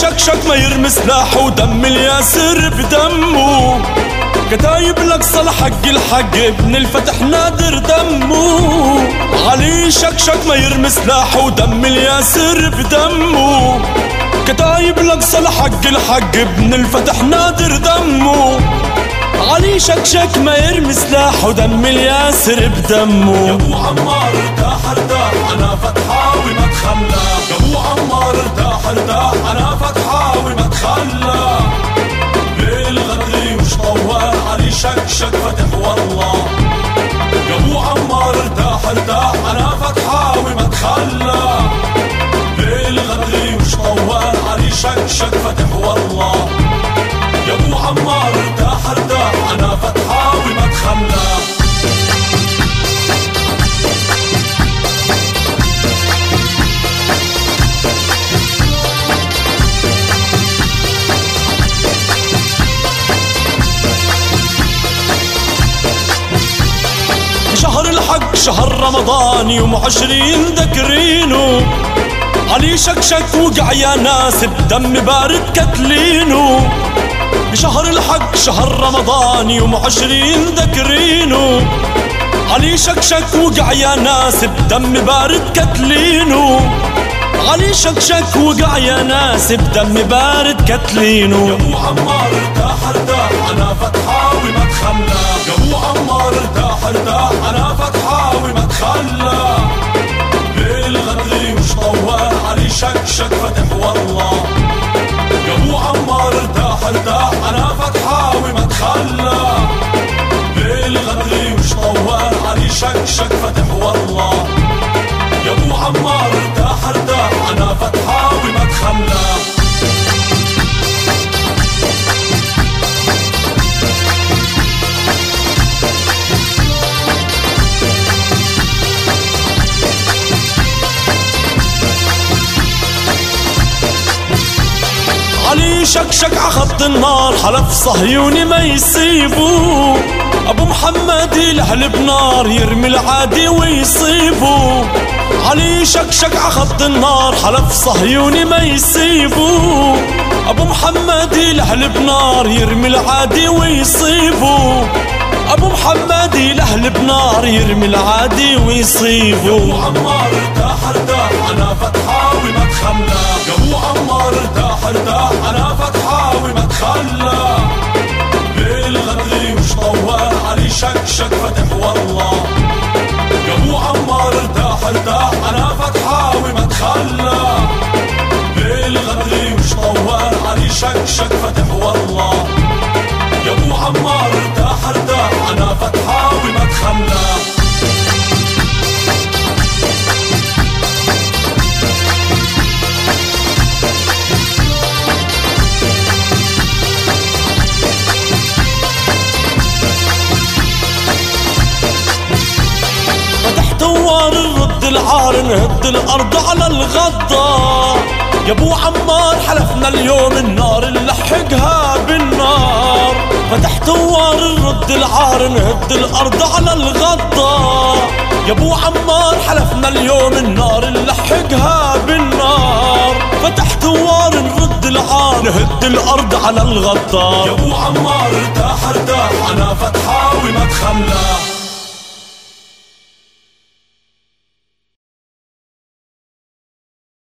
شكشك ما يرمي سلاح ودم الياسر بدمه. كتايب الاقصى حق الحق ابن الفتح نادر دمه. علي شكشك ما يرمي سلاح ودم الياسر بدمه. كتايب الاقصى حق الحق ابن الفتح نادر دمه. علي شكشك ما يرمي سلاح ودم الياسر بدمه. يا أبو عمار ارتاح ارتاح أنا فتحاوي ما تخلى. يا أبو عمار ارتاح ارتاح أنا رمضان يوم عشرين ذكرينه علي شكشك وقع يا ناس بدم بارد كتلينه بشهر الحق شهر رمضان يوم عشرين ذكرينه علي شكشك وقع يا ناس بدم بارد كتلينه علي شكشك وقع يا ناس بدم بارد يا كتلينه أبو عمار ارتاح ارتاح أنا فتحاوي ما تخلى يا أبو عمار ارتاح ارتاح تخلى بالغدري وش طوال علي شكشك فتح والله. يا أبو عمار ارتاح ارتاح أنا فتحاوي ما تخلى. بالغدري وش طوال علي شكشك فتح علي شكشك عخط النار حلف صهيوني ما يسيبه أبو محمد يلهل بنار يرمي العادي ويصيبه علي شكشك عخط النار حلف صهيوني ما يسيبه أبو محمد يلهل بنار يرمي العادي ويصيبه أبو محمد يلهل بنار يرمي العادي ويصيبه أبو عمار ارتاح ارتاح أنا فتحاوي ما تخلى يا أبو عمار ارتاح ارتاح أنا تخلى بالغدري وش طوال علي شكشك فتح والله. يا أبو عمار ارتاح ارتاح أنا فتحاوي ما تخلى. العار نهد الأرض على الغضا يا أبو عمار حلفنا اليوم النار اللي لحقها بالنار. فتح دوار الرد العار نهد الأرض على الغضا يا أبو عمار حلفنا اليوم النار اللي لحقها بالنار. فتح دوار نرد العار نهد الأرض على الغضا يا أبو عمار ارتاح ارتاح أنا فتحاوي ما تخلى.